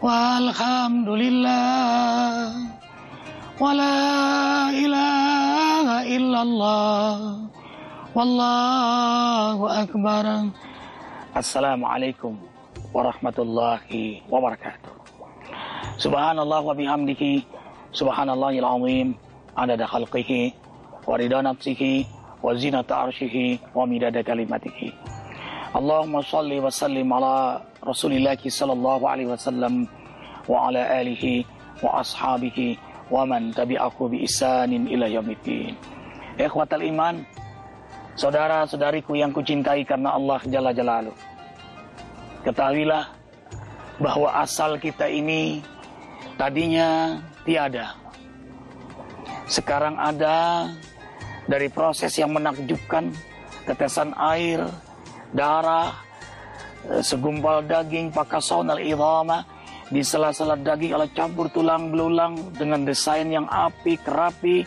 والحمد لله ولا إله إلا الله والله أكبر. السلام عليكم ورحمة الله وبركاته. سبحان الله وبحمده سبحان الله العظيم عدد خلقه ورضا نفسه وزينة عرشه ومداد كلمته Allahumma salli wa sallim ala rasulillahi sallallahu alaihi wasallam wa ala alihi wa ashabihi wa man tabi'aku bi isanin ila yaumiddin. Ikhwatal iman, saudara-saudariku yang kucintai karena Allah Jalla jalalu Ketahuilah bahwa asal kita ini tadinya tiada. Sekarang ada dari proses yang menakjubkan tetesan air darah, segumpal daging, pakasonal idhama di sela-sela daging ala campur tulang belulang dengan desain yang apik, rapi,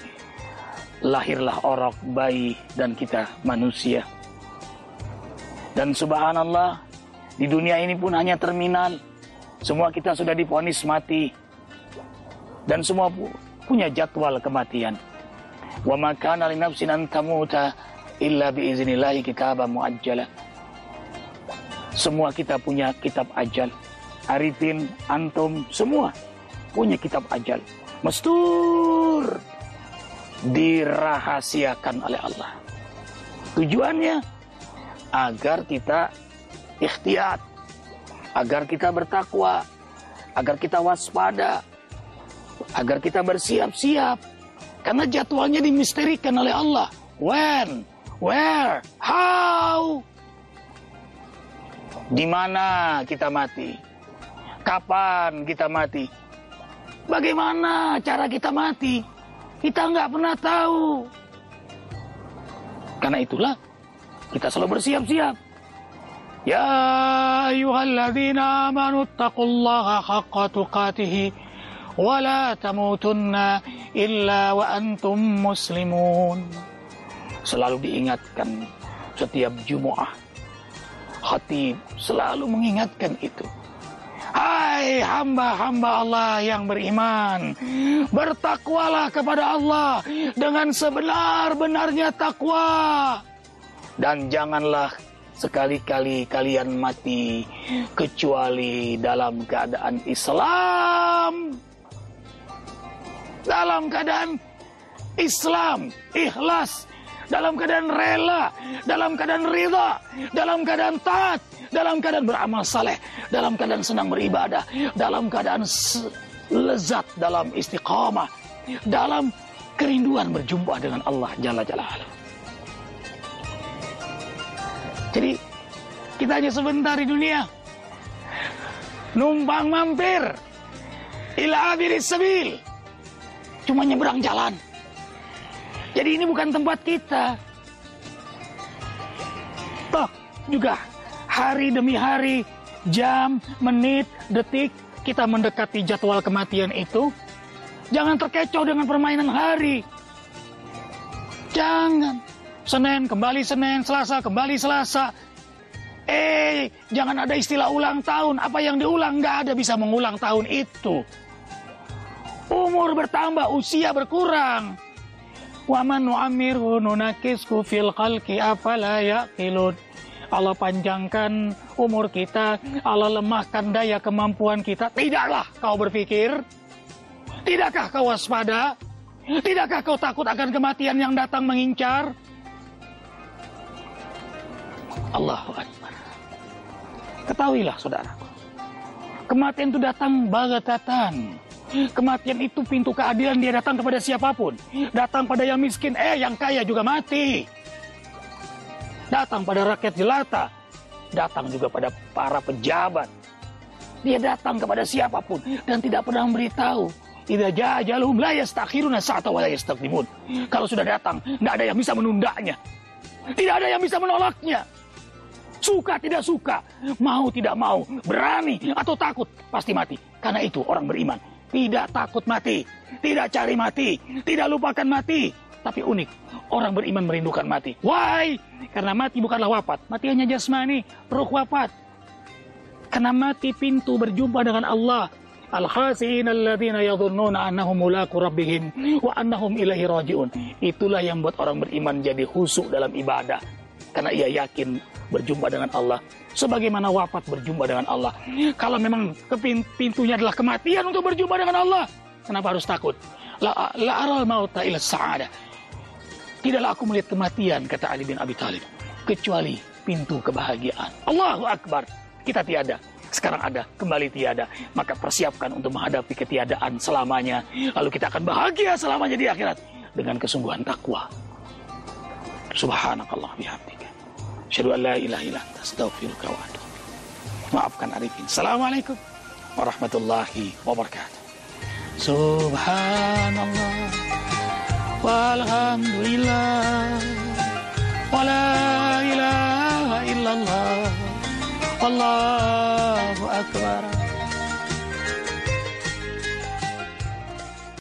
lahirlah orok bayi dan kita manusia. Dan subhanallah, di dunia ini pun hanya terminal. Semua kita sudah diponis mati. Dan semua punya jadwal kematian. Wa ma kana li nafsin an tamuta illa bi iznillahi kitaban. Semua kita punya kitab ajal. Arifin, Antum, semua punya kitab ajal. Mestur dirahasiakan oleh Allah. Tujuannya agar kita ikhtiat, agar kita bertakwa, agar kita waspada, agar kita bersiap-siap. Karena jadwalnya dimisterikan oleh Allah. When, where, how. Di mana kita mati? Kapan kita mati? Bagaimana cara kita mati? Kita nggak pernah tahu. Karena itulah kita selalu bersiap-siap. Ya ayyuhalladzina amanu taqullaha haqqa tuqatih wa la tamutunna illa wa antum muslimun. Selalu diingatkan setiap Jumat. Khatib selalu mengingatkan itu. Hai hamba-hamba Allah yang beriman, bertakwalah kepada Allah dengan sebenar-benarnya takwa. Dan janganlah sekali-kali kalian mati kecuali dalam keadaan Islam. Dalam keadaan Islam, ikhlas, dalam keadaan rela, dalam keadaan ridha, dalam keadaan taat, dalam keadaan beramal saleh, dalam keadaan senang beribadah, dalam keadaan lezat dalam istiqamah, dalam kerinduan berjumpa dengan Allah Jalla Jalla. Jadi kita hanya sebentar di dunia. Numpang mampir. Ila abiris sabil. Cuma nyeberang jalan. Jadi ini bukan tempat kita. Toh juga hari demi hari, jam, menit, detik, kita mendekati jadwal kematian itu, jangan terkecoh dengan permainan hari. Jangan. Senin kembali Senin, Selasa kembali Selasa. Eh, jangan ada istilah ulang tahun. Apa yang diulang nggak ada bisa mengulang tahun itu. Umur bertambah, usia berkurang. Waman nu'amirhu nunakisku fil khalqi afala yaqilun. Allah panjangkan umur kita, Allah lemahkan daya kemampuan kita. Tidaklah kau berpikir, tidakkah kau waspada, tidakkah kau takut akan kematian yang datang mengincar? Allahu Akbar. Ketahuilah saudaraku, kematian itu datang bagatatan. Kematian itu pintu keadilan dia datang kepada siapa pun. Datang pada yang miskin, eh yang kaya juga mati datang pada rakyat jelata, datang juga pada para pejabat. Dia datang kepada siapa pun dan tidak pernah memberitahu. Idza jaa ajaluhum la yastakhiruna sa'ata wa la. Kalau sudah datang, tidak ada yang bisa menundanya. Tidak ada yang bisa menolaknya. Suka tidak suka, mau tidak mau, berani atau takut, pasti mati. Karena itu orang beriman tidak takut mati, tidak cari mati, tidak lupakan mati, tapi unik. Orang beriman merindukan mati. Why? Karena mati bukanlah wafat. Mati hanya jasmani, ruh wafat. Karena mati pintu berjumpa dengan Allah. Al-khasi'in alladzina yadhunnuna annahum mulaku rabbihim wa annahum ilaihi raji'un. Itulah yang buat orang beriman jadi husuk dalam ibadah karena ia yakin berjumpa dengan Allah sebagaimana wafat berjumpa dengan Allah. Kalau memang pintunya adalah kematian untuk berjumpa dengan Allah, kenapa harus takut? La, la aral mauta ila sa'ada. Tidaklah aku melihat kematian, kata Ali bin Abi Thalib, kecuali pintu kebahagiaan. Allahu Akbar. Kita tiada sekarang ada, kembali tiada. Maka persiapkan untuk menghadapi ketiadaan selamanya. Lalu kita akan bahagia selamanya di akhirat dengan kesungguhan takwa. Subhanakallah bihamdika. Asyhadu an la ilaha illa anta astaghfiruka wa. Maafkan Arifin. Assalamualaikum warahmatullahi wabarakatuh. Subhanallah walhamdulillah wala ilaha illallah Allahu Akbar